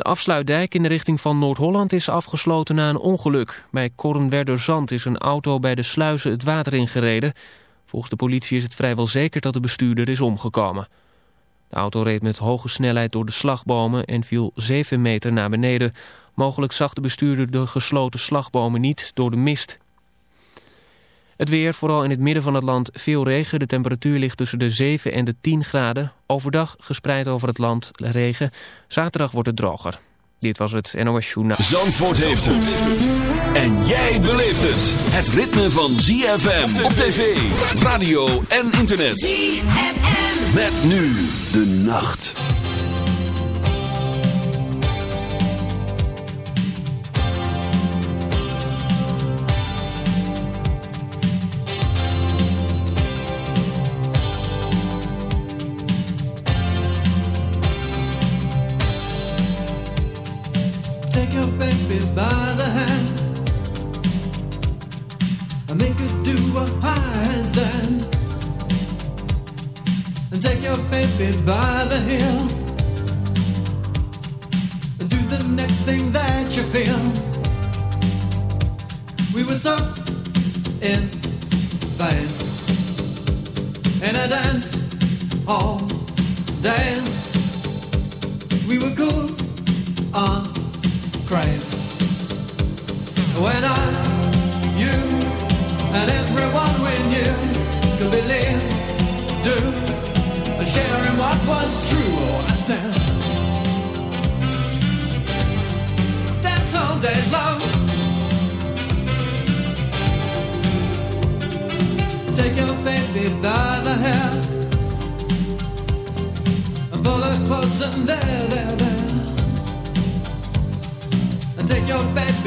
De afsluitdijk in de richting van Noord-Holland is afgesloten na een ongeluk. Bij Kornwerderzand is een auto bij de sluizen het water ingereden. Volgens de politie is het vrijwel zeker dat de bestuurder is omgekomen. De auto reed met hoge snelheid door de slagbomen en viel 7 meter naar beneden. Mogelijk zag de bestuurder de gesloten slagbomen niet door de mist. Het weer, vooral in het midden van het land, veel regen. De temperatuur ligt tussen de 7 en de 10 graden. Overdag gespreid over het land regen. Zaterdag wordt het droger. Dit was het NOS Journaal. Zandvoort heeft het. En jij beleeft het. Het ritme van ZFM op tv, radio en internet. ZFM. Met nu de nacht. Phase in a dance all days. We were cool on craze when I, you, and everyone we knew could believe, do sharing what was true. I said, dance all days long.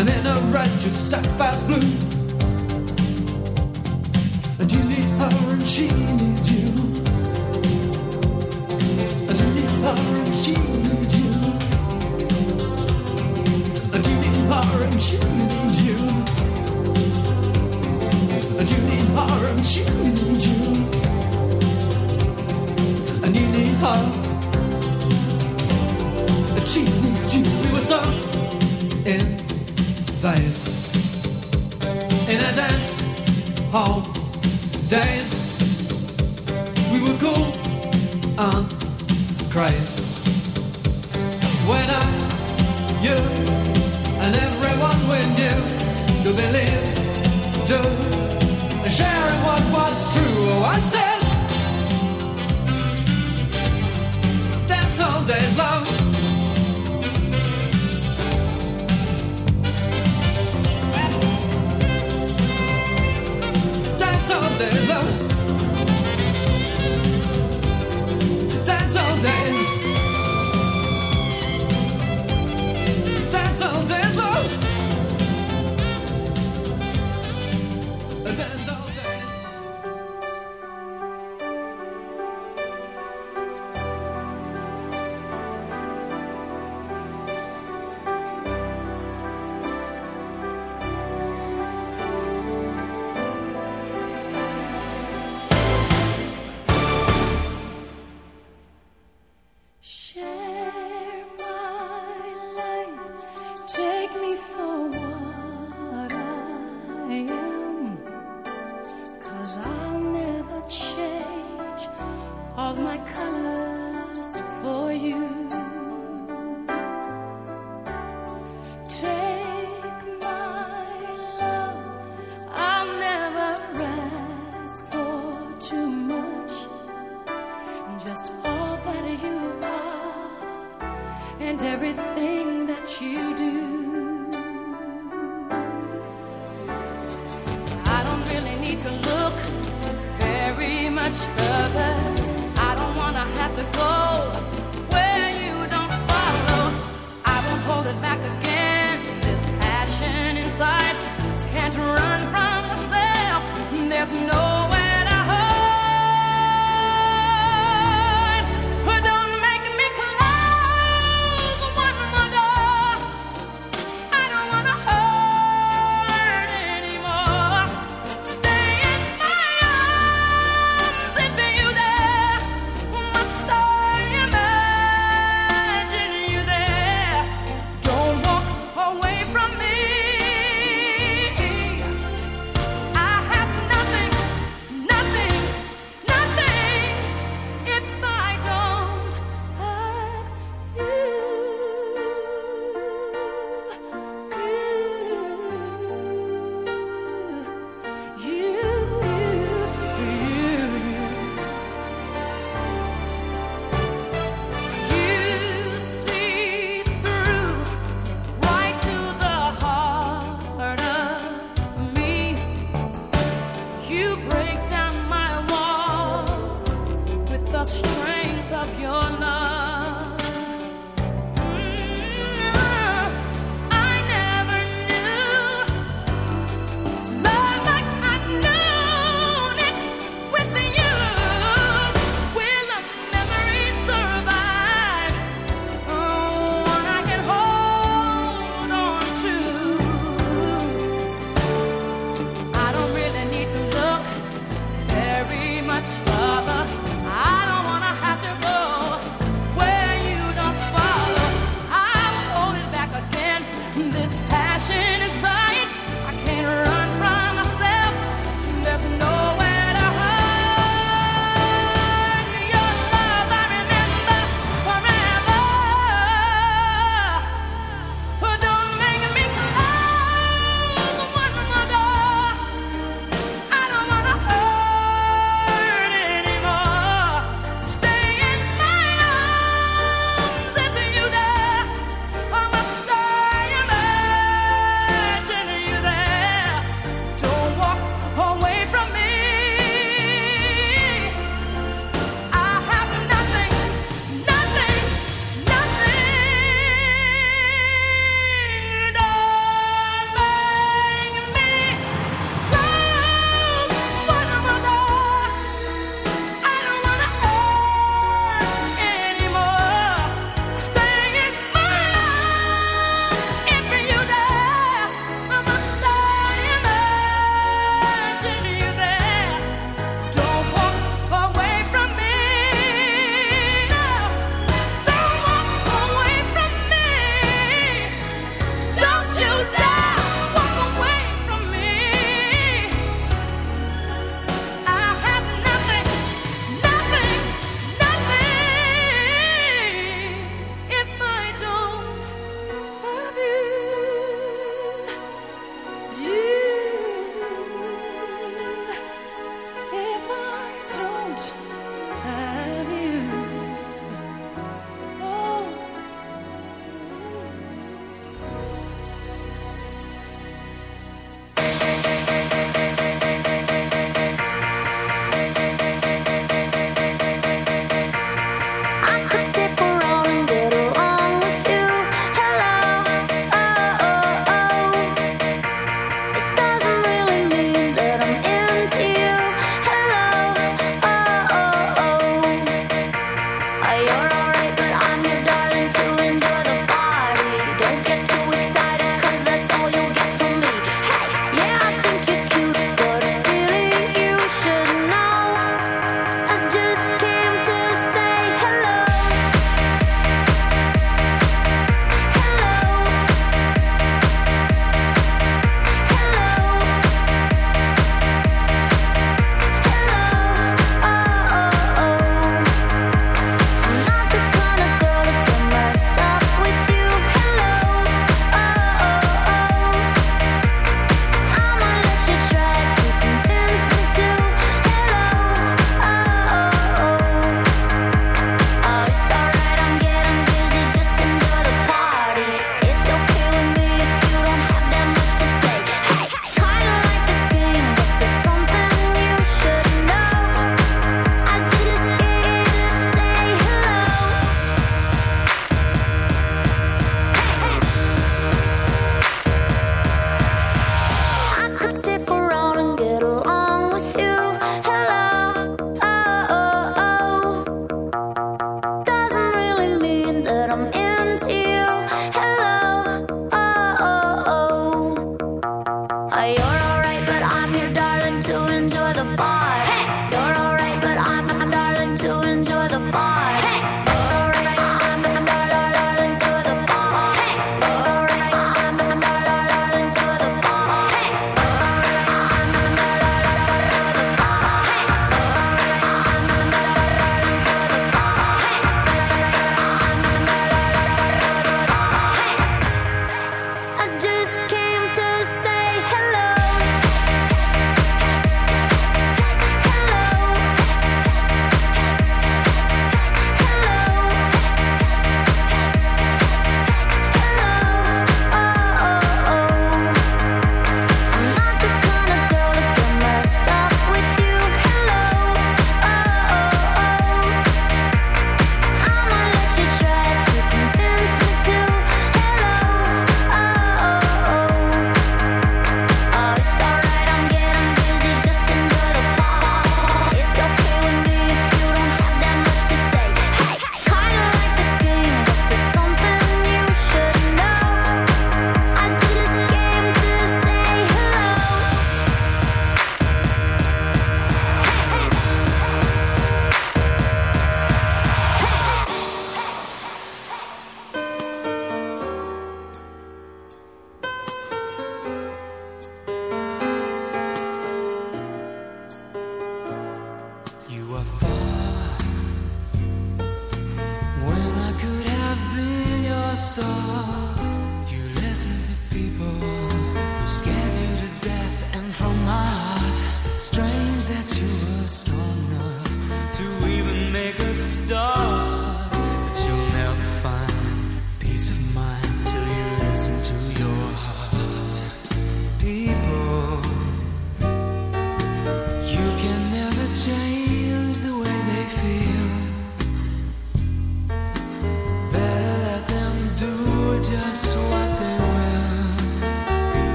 And in her eyes two sapphires blue. And you need her and she needs you. There's nowhere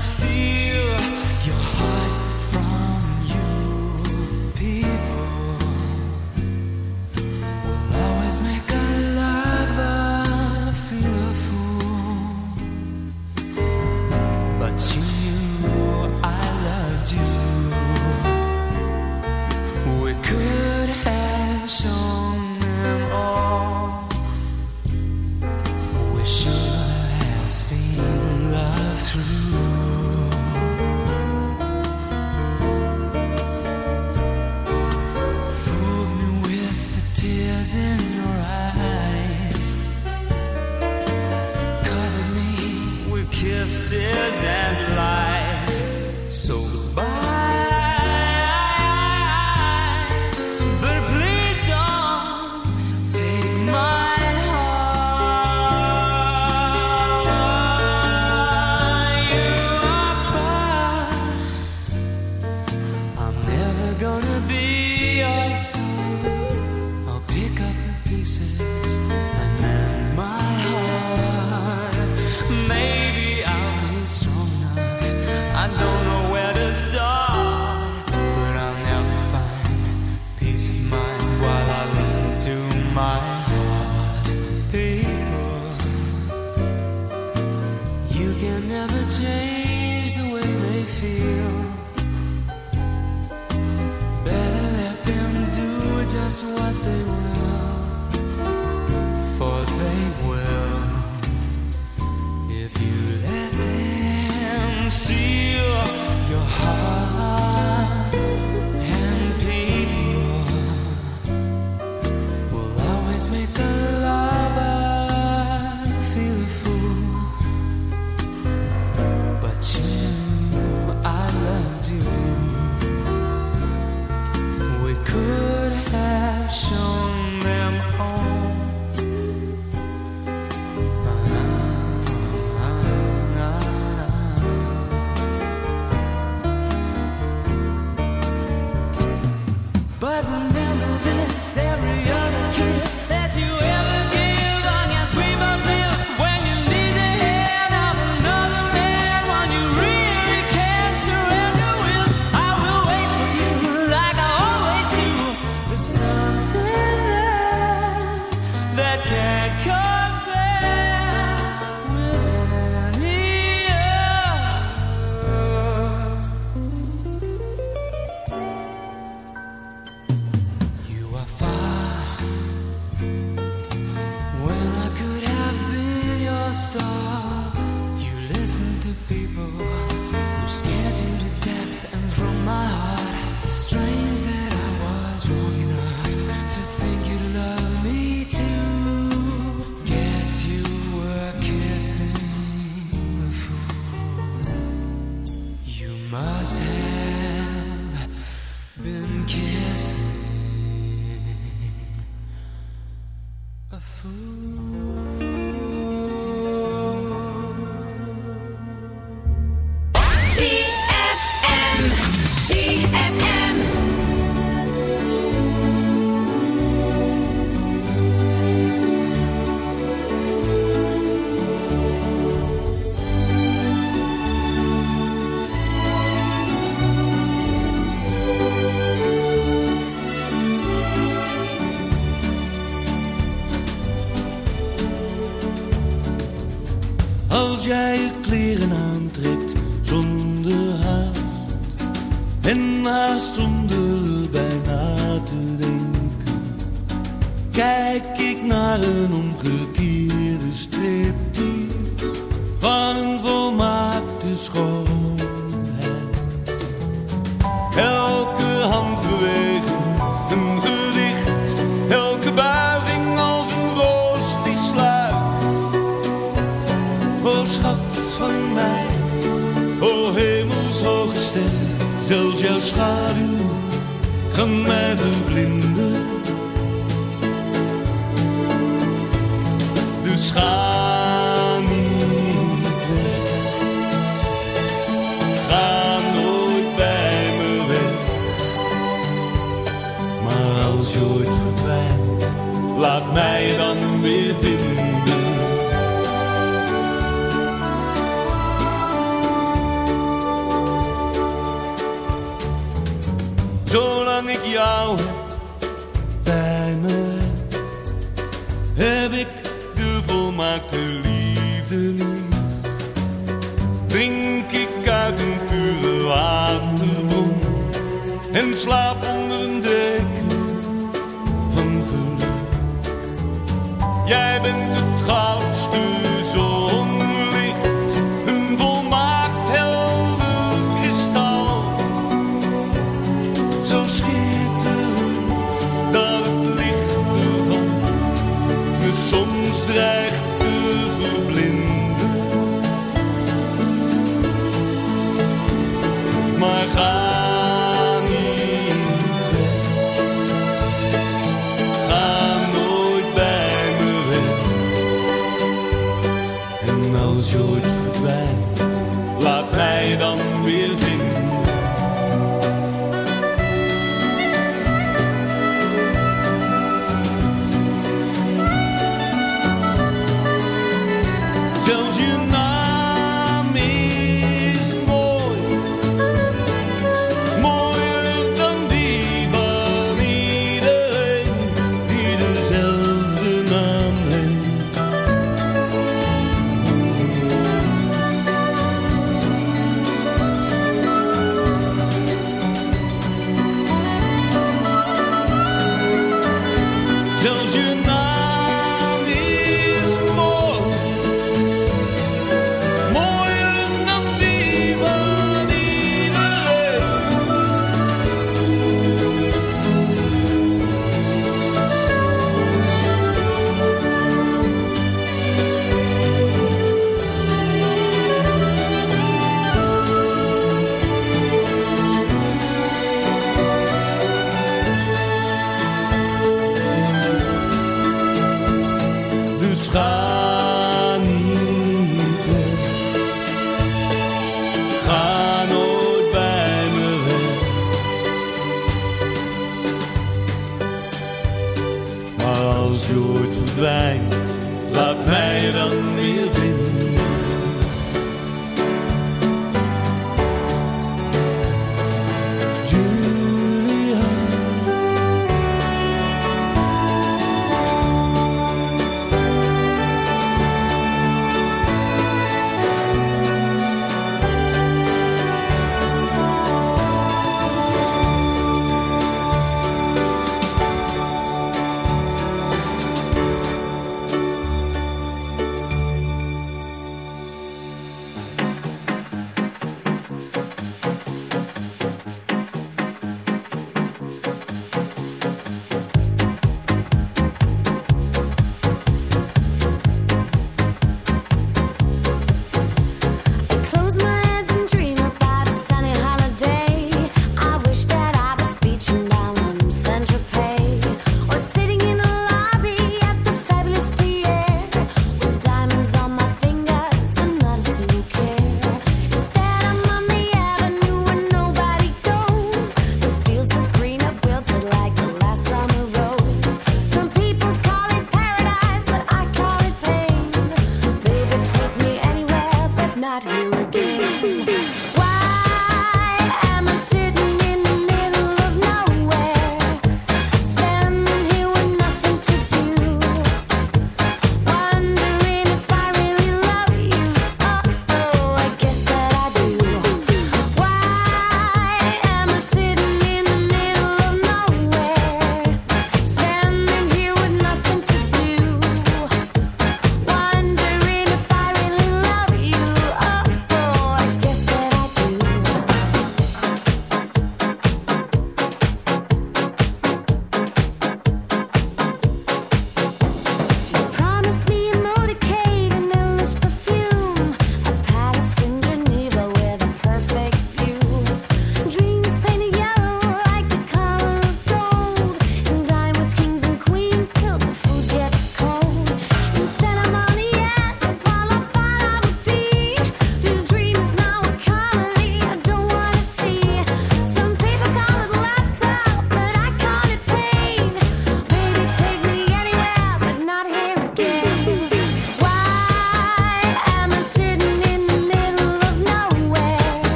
them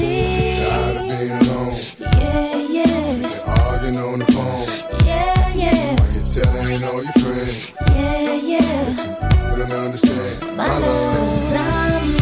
insecurity. Tired of being alone. Yeah, yeah, Arguing on the phone. yeah, yeah, Why You're telling all your friends. yeah, yeah. But I don't understand. My love's I'm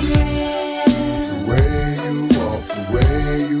The way way you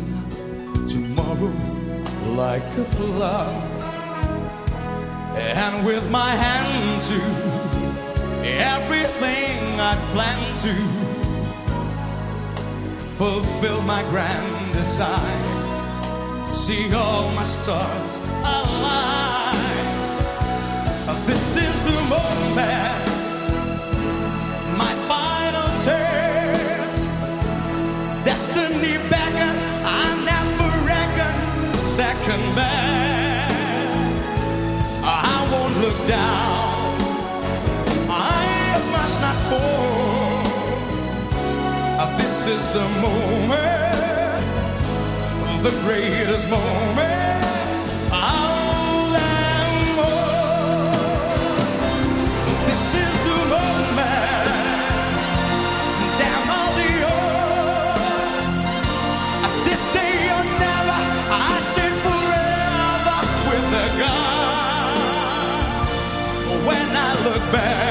up like a flower. And with my hand to everything I plan to fulfill my grand design. See all my stars align. This is the moment, my final test. This is the moment, the greatest moment. Ever this is the moment. All the odds. This day never. I said forever with the God. When I look back,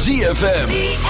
ZFM.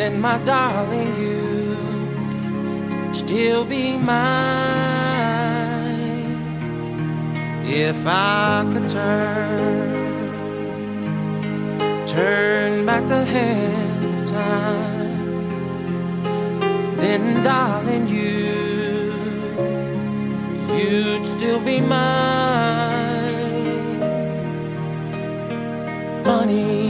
then my darling, you'd still be mine if I could turn, turn back the hand of time. Then, darling, you, you'd still be mine, funny.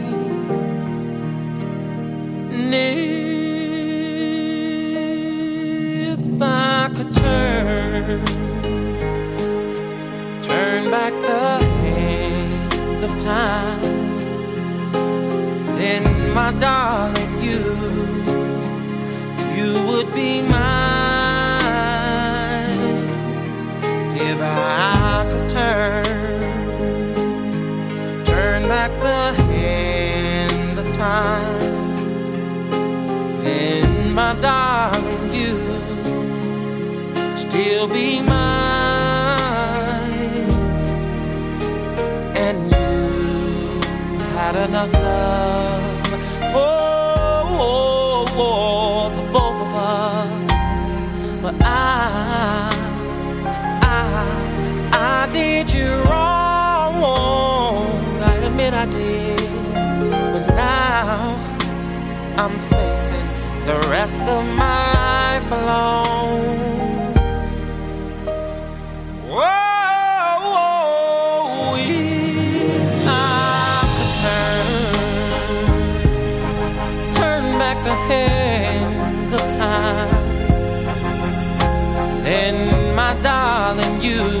If I could turn, turn back the hands of time, then my darling, you, you would be darling, you still be mine. And you had enough love for, the both of us, but I, I, I did you wrong. I admit I did, but now I'm the rest of my life alone. Whoa, turn, turn back the hands of time, then my darling, you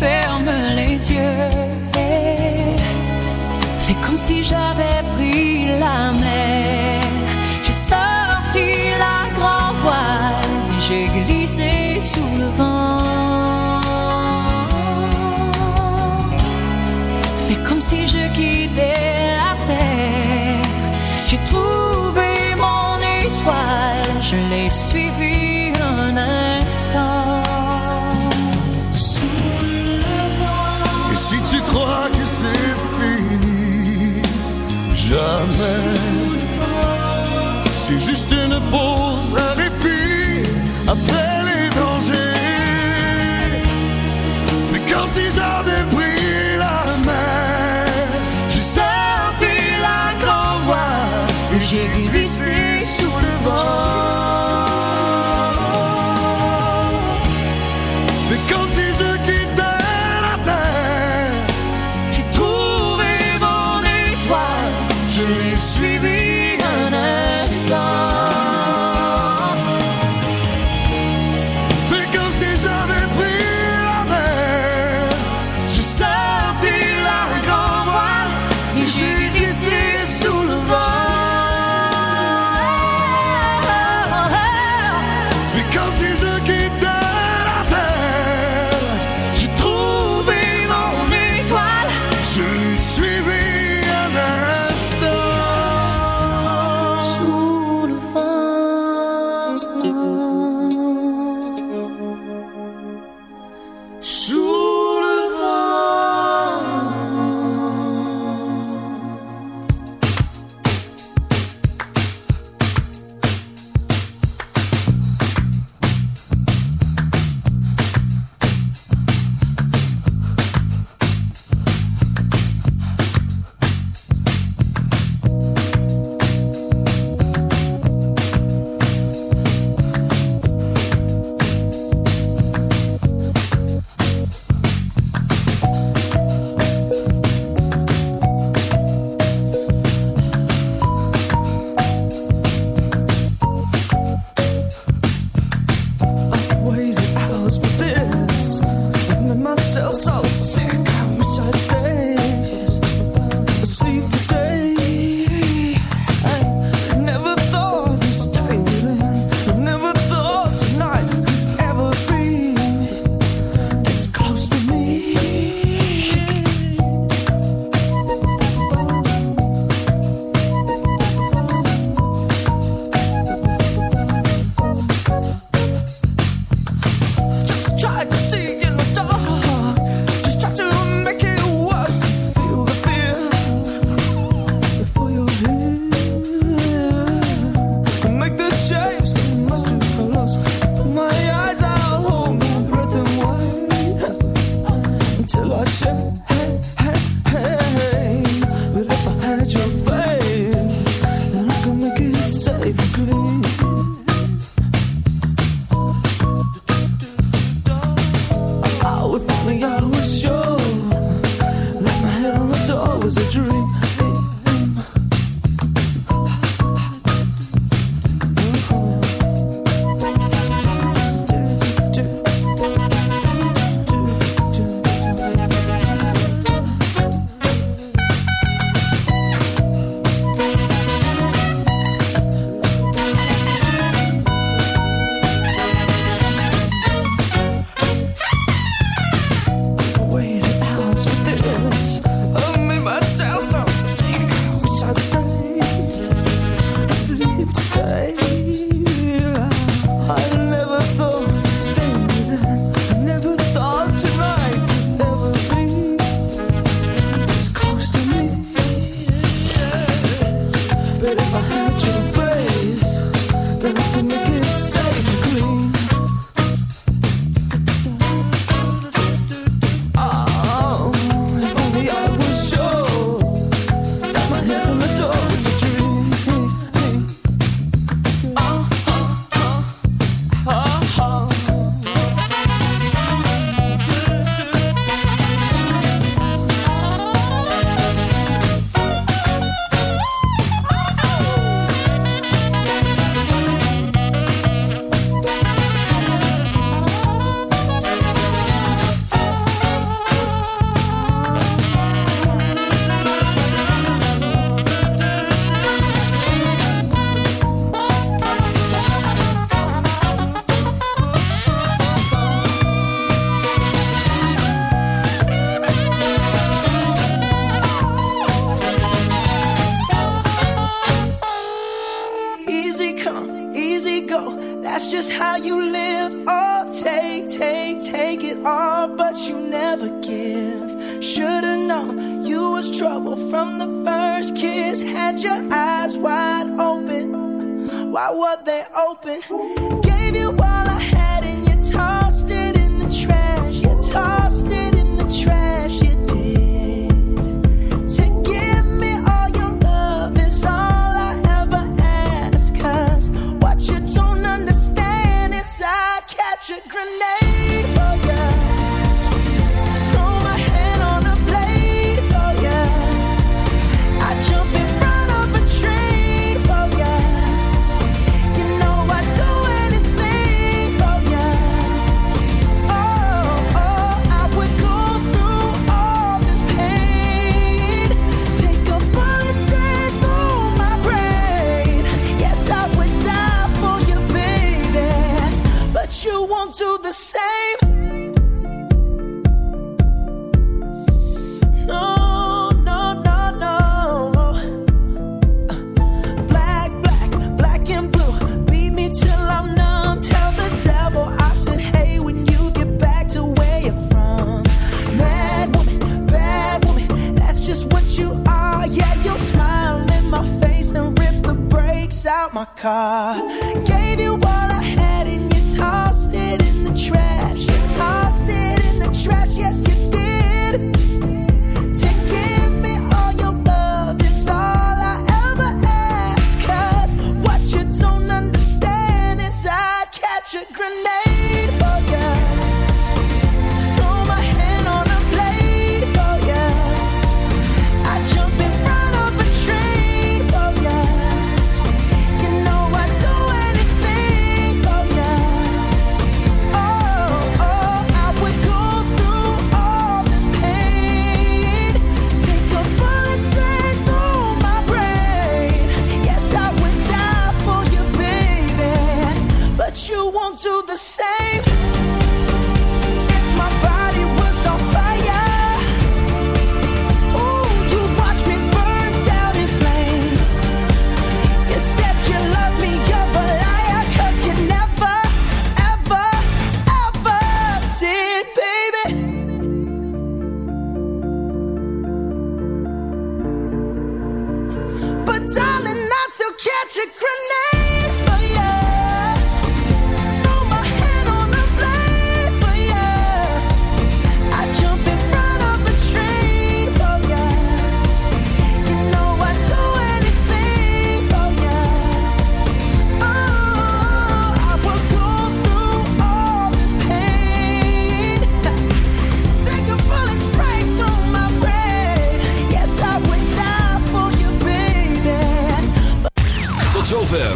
ferme les yeux et fais comme si j'avais pris la mer. J'ai sorti la grand voile j'ai glissé sous le vent. Fais comme si je quittais la terre. J'ai trouvé mon étoile, je l'ai suivie. juste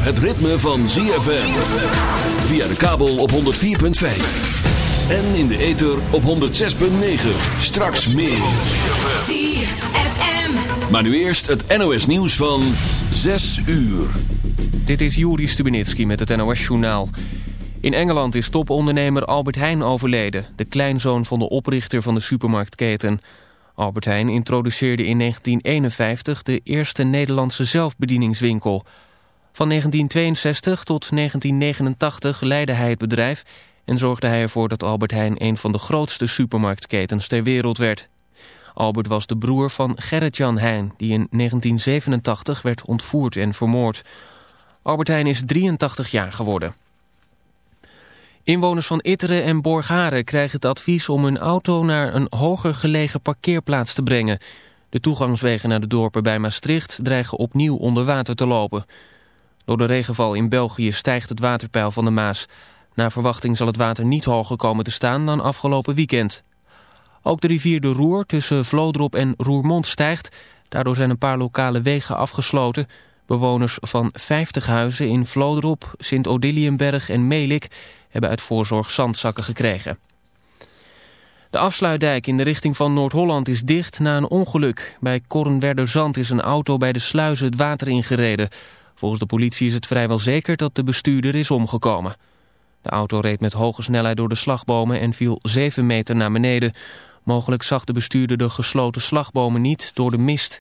het ritme van ZFM. Via de kabel op 104.5. En in de ether op 106.9. Straks meer. ZFM. Maar nu eerst het NOS nieuws van 6 uur. Dit is Juri Stubenitski met het NOS-journaal. In Engeland is topondernemer Albert Heijn overleden... de kleinzoon van de oprichter van de supermarktketen. Albert Heijn introduceerde in 1951 de eerste Nederlandse zelfbedieningswinkel. Van 1962 tot 1989 leidde hij het bedrijf... en zorgde hij ervoor dat Albert Heijn een van de grootste supermarktketens ter wereld werd. Albert was de broer van Gerrit-Jan Heijn... die in 1987 werd ontvoerd en vermoord... Albert Heijn is 83 jaar geworden. Inwoners van Itteren en Borgharen krijgen het advies om hun auto naar een hoger gelegen parkeerplaats te brengen. De toegangswegen naar de dorpen bij Maastricht dreigen opnieuw onder water te lopen. Door de regenval in België stijgt het waterpeil van de Maas. Naar verwachting zal het water niet hoger komen te staan dan afgelopen weekend. Ook de rivier de Roer tussen Vlodrop en Roermond stijgt. Daardoor zijn een paar lokale wegen afgesloten. Bewoners van 50 huizen in Vlodrop, Sint-Odiliënberg en Melik hebben uit voorzorg zandzakken gekregen. De afsluitdijk in de richting van Noord-Holland is dicht na een ongeluk. Bij Kornwerderzand is een auto bij de sluizen het water ingereden. Volgens de politie is het vrijwel zeker dat de bestuurder is omgekomen. De auto reed met hoge snelheid door de slagbomen en viel 7 meter naar beneden. Mogelijk zag de bestuurder de gesloten slagbomen niet door de mist.